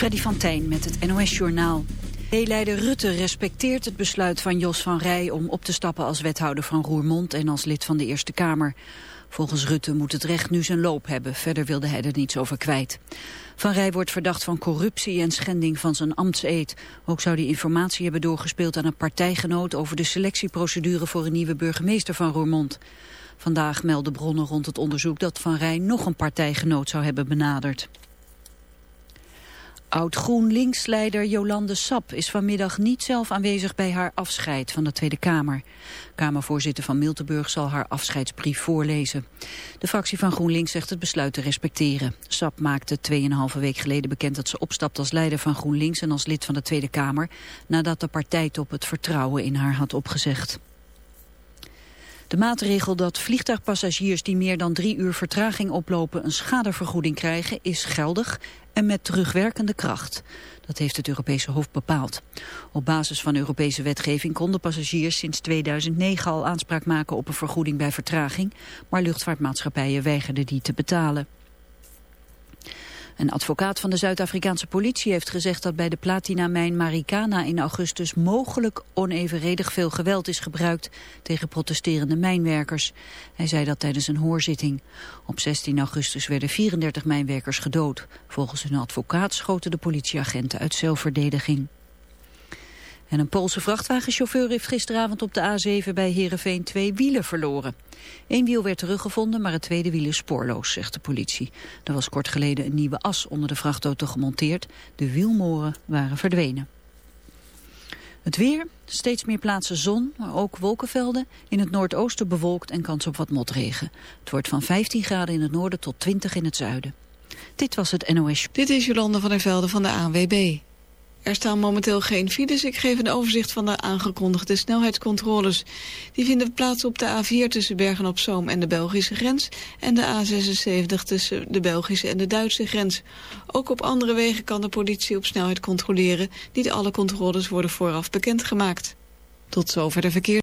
Freddy van Tijn met het NOS-journaal. leider Rutte respecteert het besluit van Jos van Rij om op te stappen als wethouder van Roermond en als lid van de Eerste Kamer. Volgens Rutte moet het recht nu zijn loop hebben, verder wilde hij er niets over kwijt. Van Rij wordt verdacht van corruptie en schending van zijn ambtseed. Ook zou hij informatie hebben doorgespeeld aan een partijgenoot over de selectieprocedure voor een nieuwe burgemeester van Roermond. Vandaag melden bronnen rond het onderzoek dat Van Rij nog een partijgenoot zou hebben benaderd. Oud-GroenLinks-leider Jolande Sap is vanmiddag niet zelf aanwezig bij haar afscheid van de Tweede Kamer. Kamervoorzitter van Miltenburg zal haar afscheidsbrief voorlezen. De fractie van GroenLinks zegt het besluit te respecteren. Sap maakte 2,5 week geleden bekend dat ze opstapt als leider van GroenLinks en als lid van de Tweede Kamer, nadat de partijtop het vertrouwen in haar had opgezegd. De maatregel dat vliegtuigpassagiers die meer dan drie uur vertraging oplopen een schadevergoeding krijgen is geldig en met terugwerkende kracht. Dat heeft het Europese Hof bepaald. Op basis van Europese wetgeving konden passagiers sinds 2009 al aanspraak maken op een vergoeding bij vertraging, maar luchtvaartmaatschappijen weigerden die te betalen. Een advocaat van de Zuid-Afrikaanse politie heeft gezegd dat bij de platinamijn Marikana in augustus mogelijk onevenredig veel geweld is gebruikt tegen protesterende mijnwerkers. Hij zei dat tijdens een hoorzitting. Op 16 augustus werden 34 mijnwerkers gedood. Volgens hun advocaat schoten de politieagenten uit zelfverdediging. En een Poolse vrachtwagenchauffeur heeft gisteravond op de A7 bij Heerenveen twee wielen verloren. Eén wiel werd teruggevonden, maar het tweede wiel is spoorloos, zegt de politie. Er was kort geleden een nieuwe as onder de vrachtauto gemonteerd. De wielmoren waren verdwenen. Het weer, steeds meer plaatsen zon, maar ook wolkenvelden. In het noordoosten bewolkt en kans op wat motregen. Het wordt van 15 graden in het noorden tot 20 in het zuiden. Dit was het NOS. Dit is Jolande van der Velde van de ANWB. Er staan momenteel geen files. Ik geef een overzicht van de aangekondigde snelheidscontroles. Die vinden plaats op de A4 tussen Bergen-op-Zoom en de Belgische grens... en de A76 tussen de Belgische en de Duitse grens. Ook op andere wegen kan de politie op snelheid controleren. Niet alle controles worden vooraf bekendgemaakt. Tot zover de verkeer.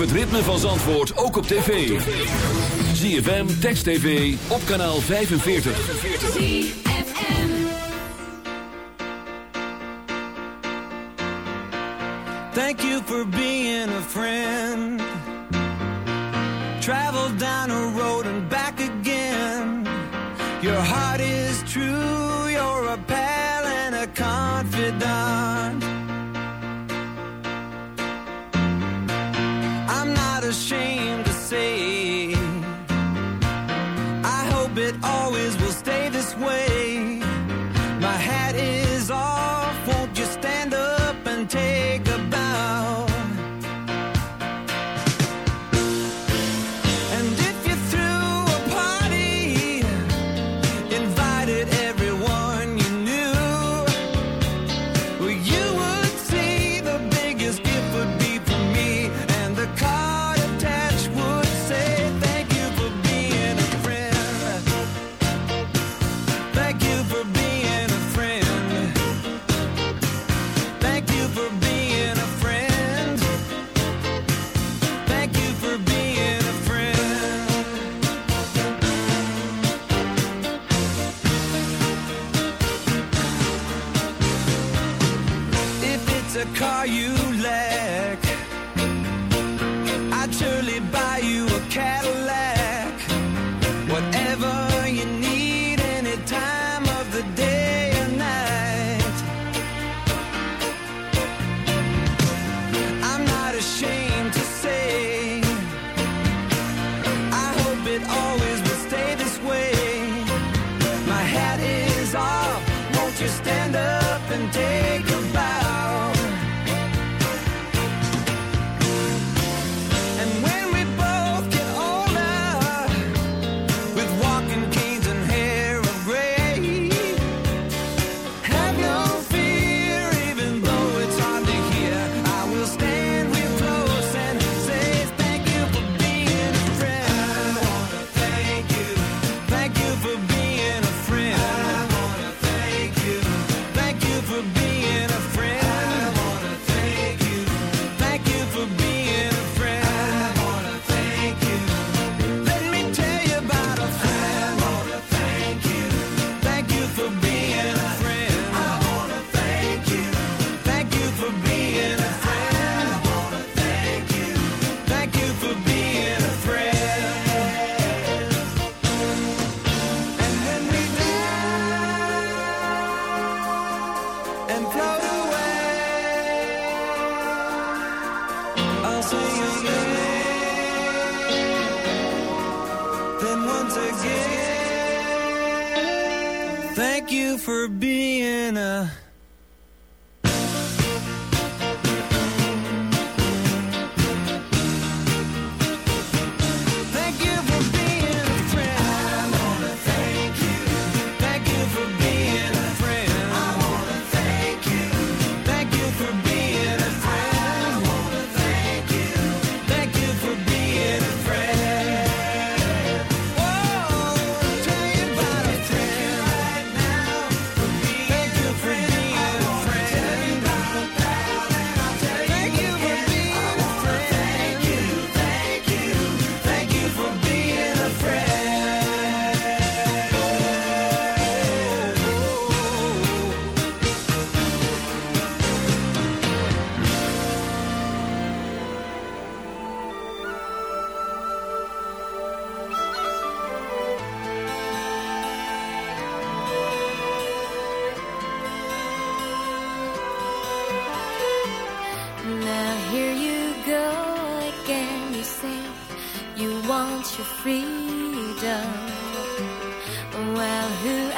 het ritme van Zandvoort ook op tv. ZFM, Text TV, op kanaal 45. Thank you for being a friend. You want your freedom. Well, who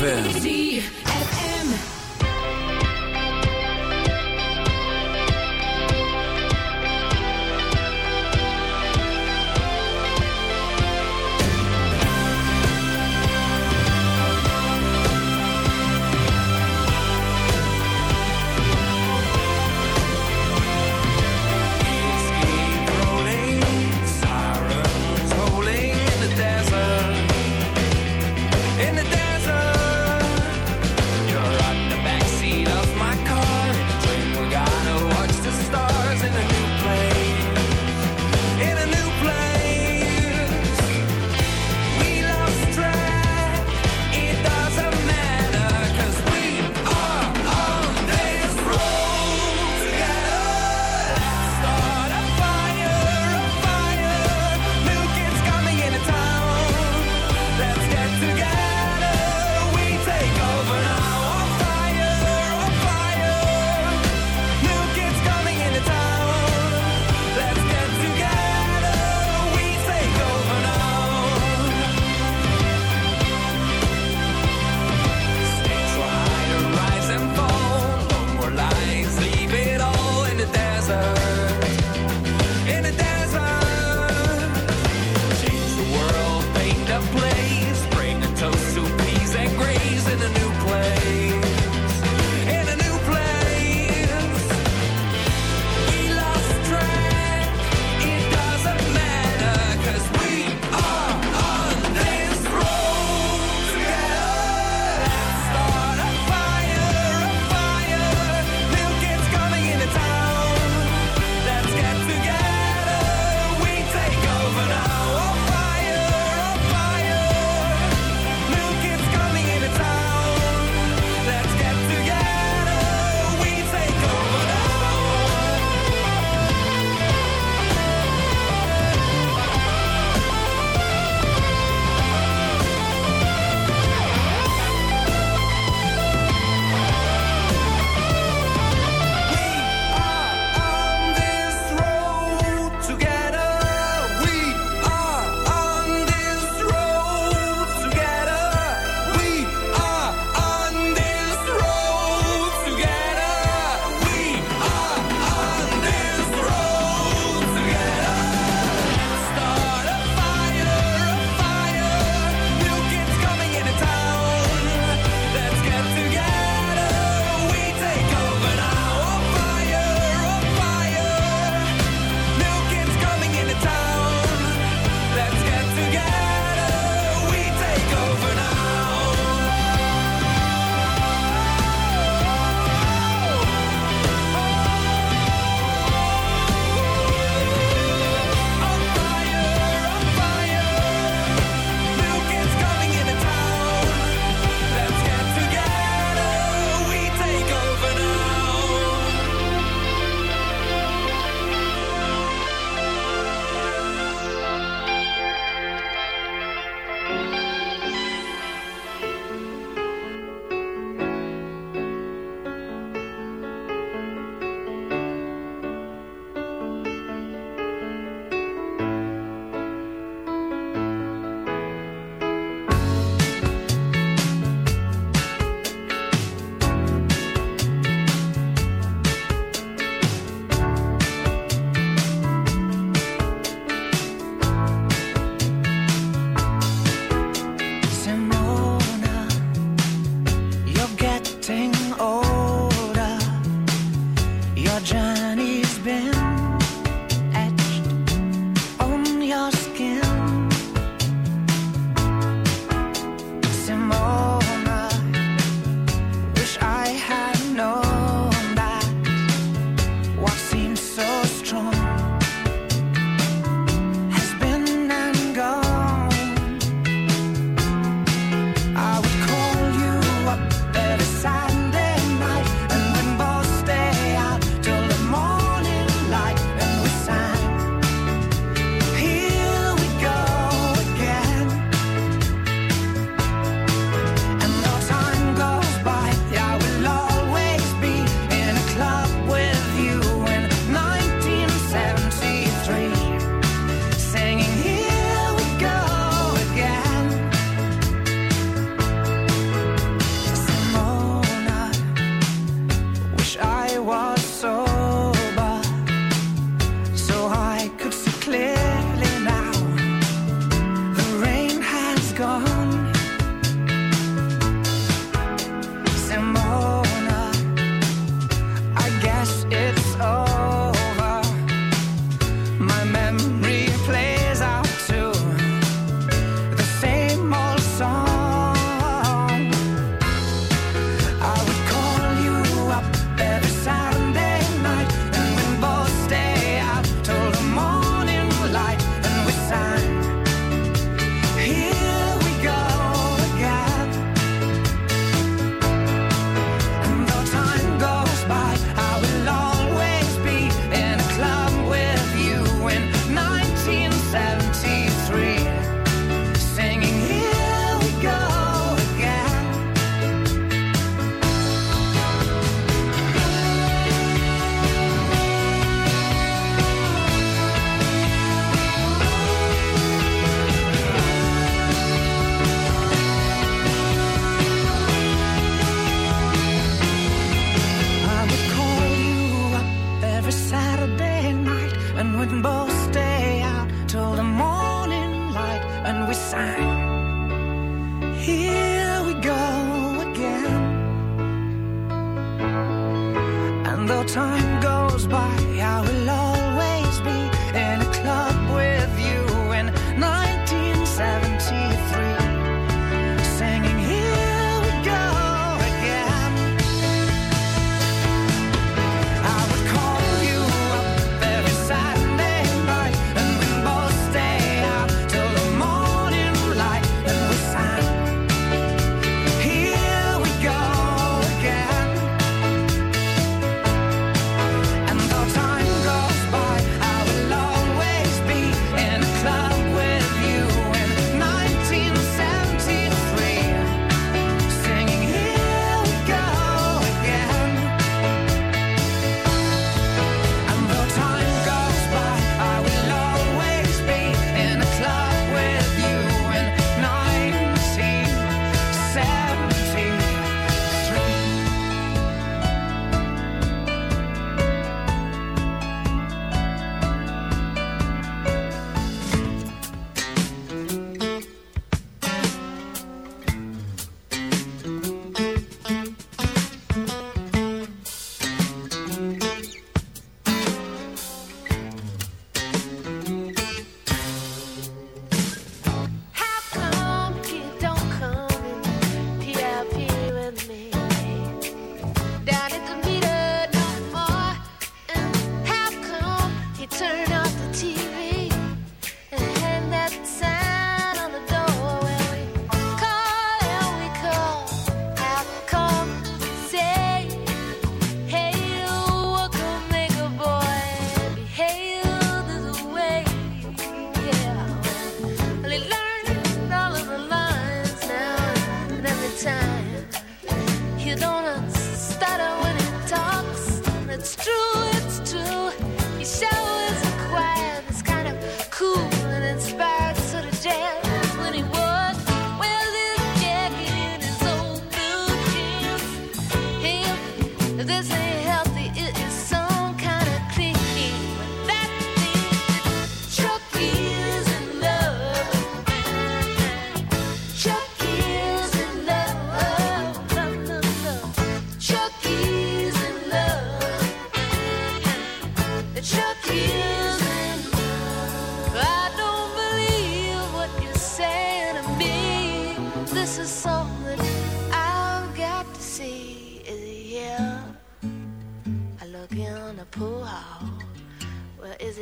ZFM.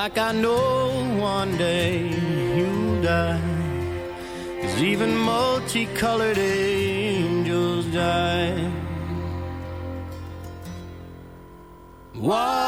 Like I know one day you'll die. Cause even multicolored angels die. Whatever,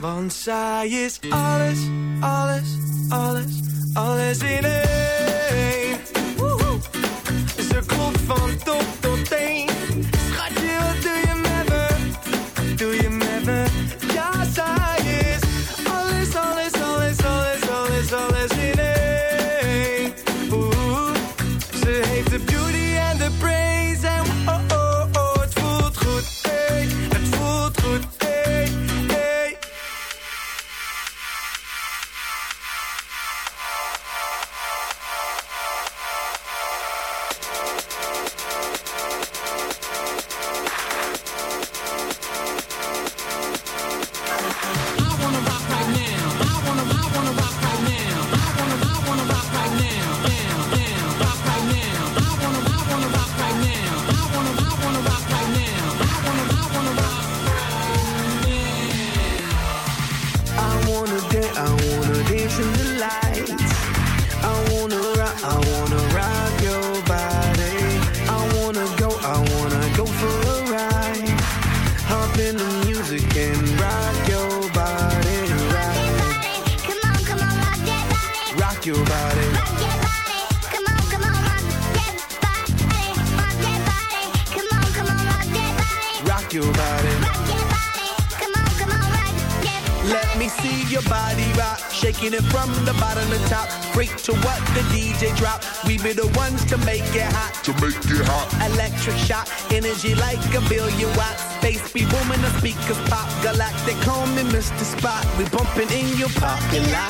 Want zij is alles, alles, alles, alles in één. Ze klopt van top popular